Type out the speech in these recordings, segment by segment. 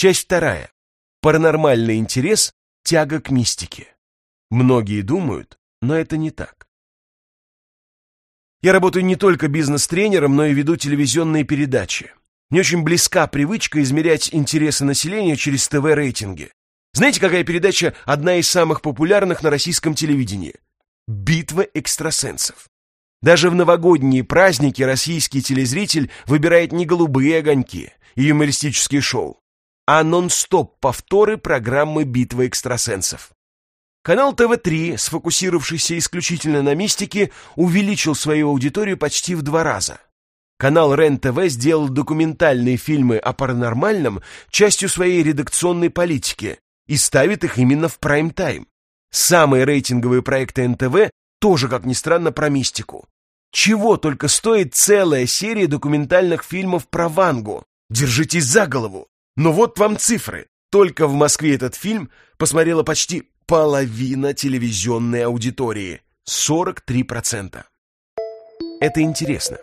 Часть вторая. Паранормальный интерес, тяга к мистике. Многие думают, но это не так. Я работаю не только бизнес-тренером, но и веду телевизионные передачи. Мне очень близка привычка измерять интересы населения через ТВ-рейтинги. Знаете, какая передача одна из самых популярных на российском телевидении? «Битва экстрасенсов». Даже в новогодние праздники российский телезритель выбирает не голубые огоньки и юмористические шоу, а нон-стоп повторы программы «Битва экстрасенсов». Канал ТВ-3, сфокусировавшийся исключительно на мистике, увеличил свою аудиторию почти в два раза. Канал РЕН-ТВ сделал документальные фильмы о паранормальном частью своей редакционной политики и ставит их именно в прайм-тайм. Самые рейтинговые проекты НТВ тоже, как ни странно, про мистику. Чего только стоит целая серия документальных фильмов про Вангу. Держитесь за голову. Но вот вам цифры. Только в Москве этот фильм посмотрела почти половина телевизионной аудитории. 43%. Это интересно.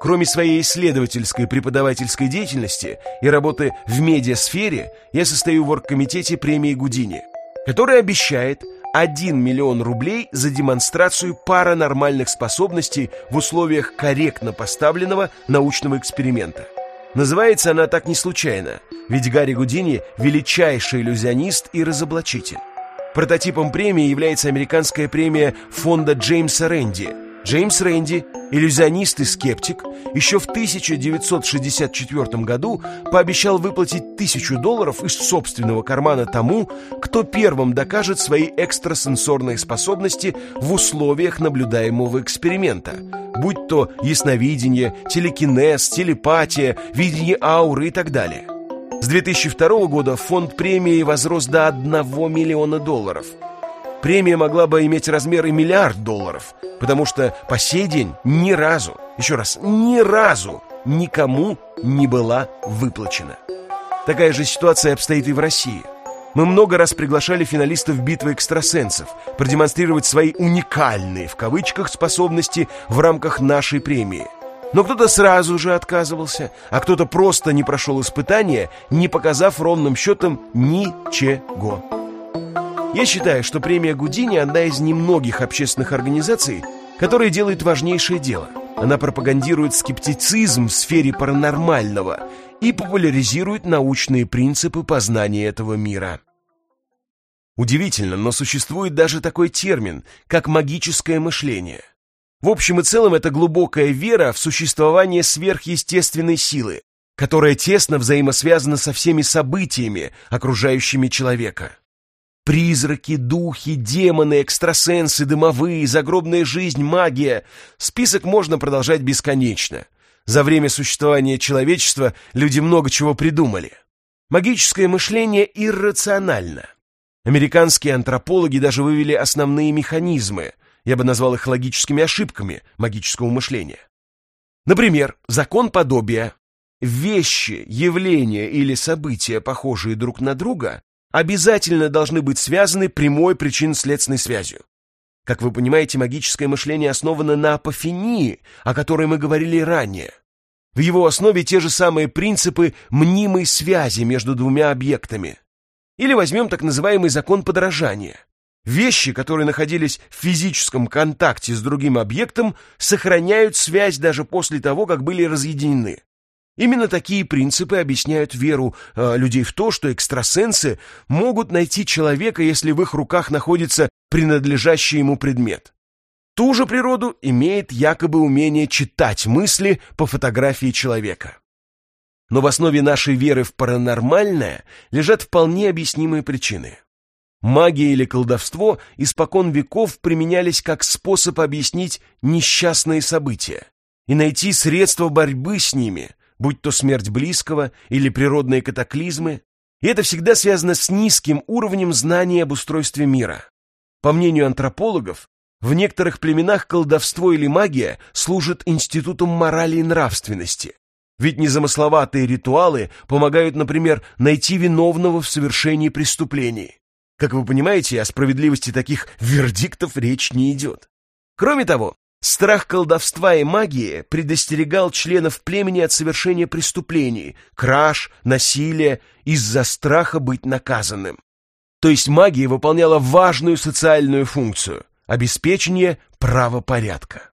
Кроме своей исследовательской преподавательской деятельности и работы в медиасфере, я состою в оргкомитете премии Гудини, который обещает 1 миллион рублей за демонстрацию паранормальных способностей в условиях корректно поставленного научного эксперимента. Называется она так не случайно, ведь Гарри Гудини – величайший иллюзионист и разоблачитель. Прототипом премии является американская премия фонда Джеймса Рэнди. Джеймс Рэнди, иллюзионист и скептик, еще в 1964 году пообещал выплатить тысячу долларов из собственного кармана тому, кто первым докажет свои экстрасенсорные способности в условиях наблюдаемого эксперимента, будь то ясновидение, телекинез, телепатия, видение ауры и так далее. С 2002 года фонд премии возрос до 1 миллиона долларов. Премия могла бы иметь размер и миллиард долларов, потому что по сей день ни разу, еще раз, ни разу никому не была выплачена. Такая же ситуация обстоит и в России. Мы много раз приглашали финалистов битвы экстрасенсов продемонстрировать свои «уникальные» в кавычках способности в рамках нашей премии. Но кто-то сразу же отказывался, а кто-то просто не прошел испытания, не показав ровным счетом ничего. Я считаю, что премия Гудини – одна из немногих общественных организаций, которая делает важнейшее дело. Она пропагандирует скептицизм в сфере паранормального и популяризирует научные принципы познания этого мира. Удивительно, но существует даже такой термин, как магическое мышление. В общем и целом это глубокая вера в существование сверхъестественной силы, которая тесно взаимосвязана со всеми событиями, окружающими человека. Призраки, духи, демоны, экстрасенсы, дымовые, загробная жизнь, магия. Список можно продолжать бесконечно. За время существования человечества люди много чего придумали. Магическое мышление иррационально. Американские антропологи даже вывели основные механизмы, я бы назвал их логическими ошибками магического мышления. Например, закон подобия. Вещи, явления или события, похожие друг на друга, обязательно должны быть связаны прямой причинно-следственной связью. Как вы понимаете, магическое мышление основано на апофении, о которой мы говорили ранее. В его основе те же самые принципы мнимой связи между двумя объектами. Или возьмем так называемый закон подражания. Вещи, которые находились в физическом контакте с другим объектом, сохраняют связь даже после того, как были разъединены. Именно такие принципы объясняют веру э, людей в то, что экстрасенсы могут найти человека, если в их руках находится принадлежащий ему предмет. Ту же природу имеет якобы умение читать мысли по фотографии человека. Но в основе нашей веры в паранормальное лежат вполне объяснимые причины. Магия или колдовство испокон веков применялись как способ объяснить несчастные события и найти средства борьбы с ними – будь то смерть близкого или природные катаклизмы, и это всегда связано с низким уровнем знания об устройстве мира. По мнению антропологов, в некоторых племенах колдовство или магия служат институтом морали и нравственности. Ведь незамысловатые ритуалы помогают, например, найти виновного в совершении преступлений. Как вы понимаете, о справедливости таких вердиктов речь не идет. Кроме того, Страх колдовства и магии предостерегал членов племени от совершения преступлений, краж, насилия из-за страха быть наказанным. То есть магия выполняла важную социальную функцию – обеспечение правопорядка.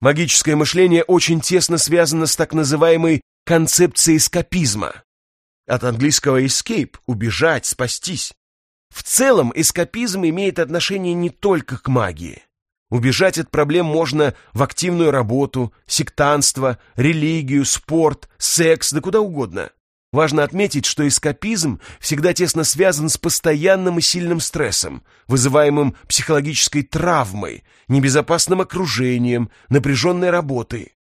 Магическое мышление очень тесно связано с так называемой концепцией эскапизма. От английского escape – убежать, спастись. В целом эскапизм имеет отношение не только к магии. Убежать от проблем можно в активную работу, сектанство, религию, спорт, секс, да куда угодно. Важно отметить, что эскапизм всегда тесно связан с постоянным и сильным стрессом, вызываемым психологической травмой, небезопасным окружением, напряженной работой.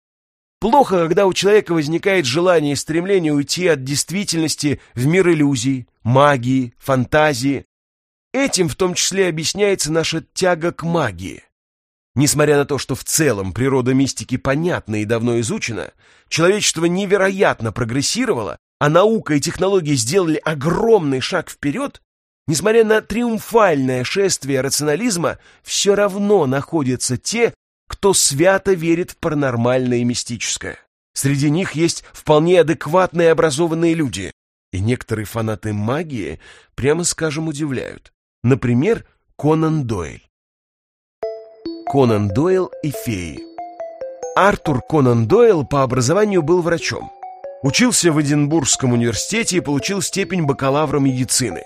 Плохо, когда у человека возникает желание и стремление уйти от действительности в мир иллюзий, магии, фантазии. Этим в том числе объясняется наша тяга к магии. Несмотря на то, что в целом природа мистики понятна и давно изучена, человечество невероятно прогрессировало, а наука и технологии сделали огромный шаг вперед, несмотря на триумфальное шествие рационализма, все равно находятся те, кто свято верит в паранормальное и мистическое. Среди них есть вполне адекватные образованные люди, и некоторые фанаты магии, прямо скажем, удивляют. Например, Конан Дойль. Конан Дойл и феи. Артур Конан Дойл по образованию был врачом. Учился в Эдинбургском университете и получил степень бакалавра медицины.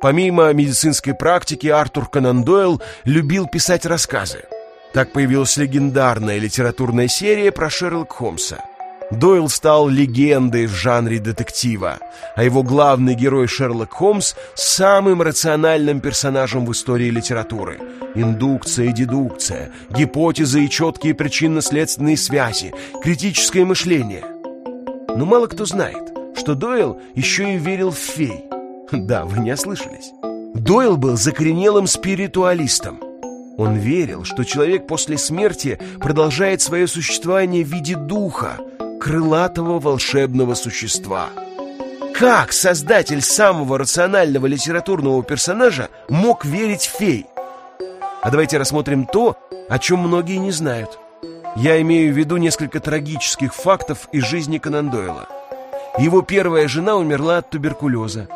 Помимо медицинской практики, Артур Конан Дойл любил писать рассказы. Так появилась легендарная литературная серия про Шерлока Холмса. Дойл стал легендой в жанре детектива, а его главный герой Шерлок Холмс – самым рациональным персонажем в истории литературы. Индукция и дедукция, гипотезы и четкие причинно-следственные связи, критическое мышление. Но мало кто знает, что Дойл еще и верил в фей. Да, вы не ослышались. Дойл был закоренелым спиритуалистом. Он верил, что человек после смерти продолжает свое существование в виде духа – крылатого волшебного существа. Как создатель самого рационального литературного персонажа мог верить в фей? А давайте рассмотрим то, о чем многие не знают. Я имею в виду несколько трагических фактов из жизни Конан Дойла. Его первая жена умерла от туберкулеза.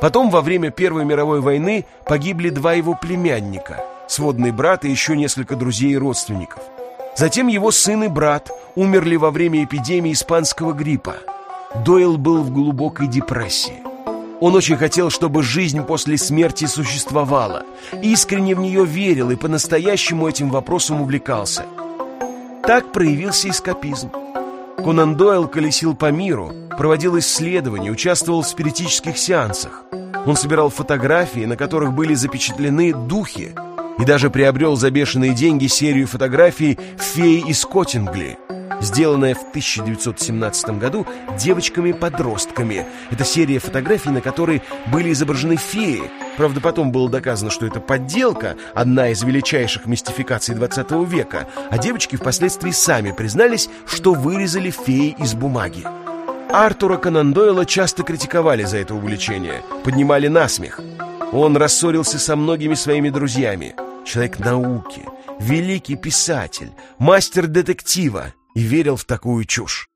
Потом во время Первой мировой войны погибли два его племянника, сводный брат и еще несколько друзей и родственников – Затем его сын и брат умерли во время эпидемии испанского гриппа. Дойл был в глубокой депрессии. Он очень хотел, чтобы жизнь после смерти существовала, искренне в нее верил и по-настоящему этим вопросом увлекался. Так проявился эскапизм. Конан Дойл колесил по миру, проводил исследования, участвовал в спиритических сеансах. Он собирал фотографии, на которых были запечатлены духи, и даже приобрел за бешеные деньги серию фотографий «Феи из Коттингли», сделанная в 1917 году девочками-подростками. Это серия фотографий, на которой были изображены феи. Правда, потом было доказано, что это подделка, одна из величайших мистификаций 20 века, а девочки впоследствии сами признались, что вырезали феи из бумаги. Артура Конан Дойла часто критиковали за это увлечение, поднимали насмех. Он рассорился со многими своими друзьями – человек науки, великий писатель, мастер детектива и верил в такую чушь.